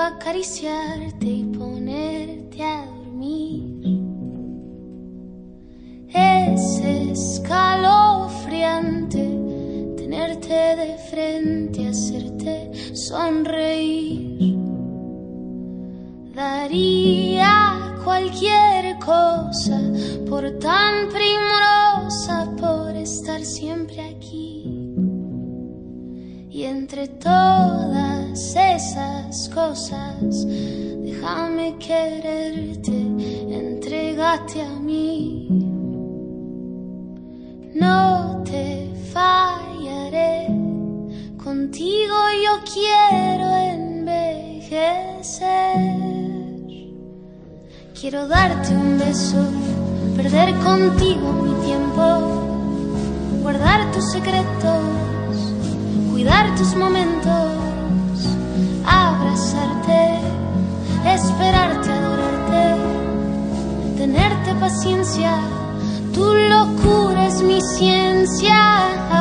acariciarte y ponerte a escalofriante tenerte de frente, hacerte sonreír. Daría cualquier cosa por tan primorosa, por estar siempre aquí. Y entre todas esas cosas, déjame quererte, entregate a mí. Quiero darte un beso, perder contigo mi tiempo, guardar tus secretos cuidar tus momentos, abrazarte, esperarte, adorarte, tenerte paciencia, tu locura es mi ciencia.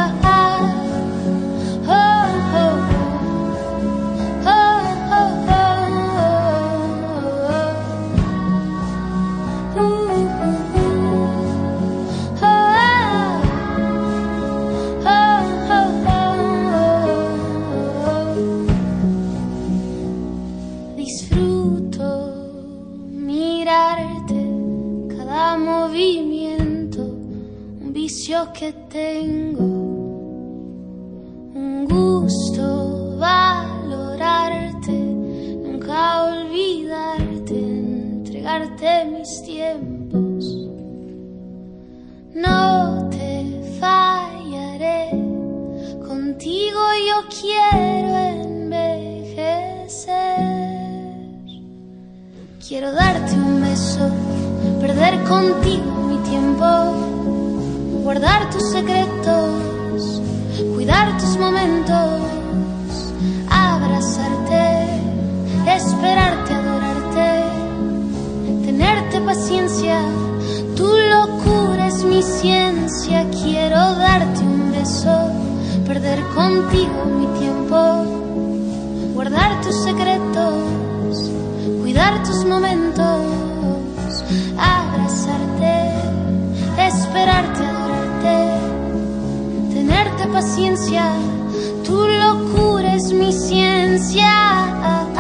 Que tengo, un gusto valorarte, nunca olvidarte, entregarte mis tiempos. No te fallaré, contigo yo quiero envejecer. Quiero darte un beso, perder contigo mi tiempo guardar tus secretos, cuidar tus momentos, abrazarte, esperarte, adorarte, tenerte paciencia. Tu locura es mi ciencia, quiero darte un beso, perder contigo mi tiempo, guardar tus secretos, cuidar tus momentos, paciencia, tu locura es mi ciencia.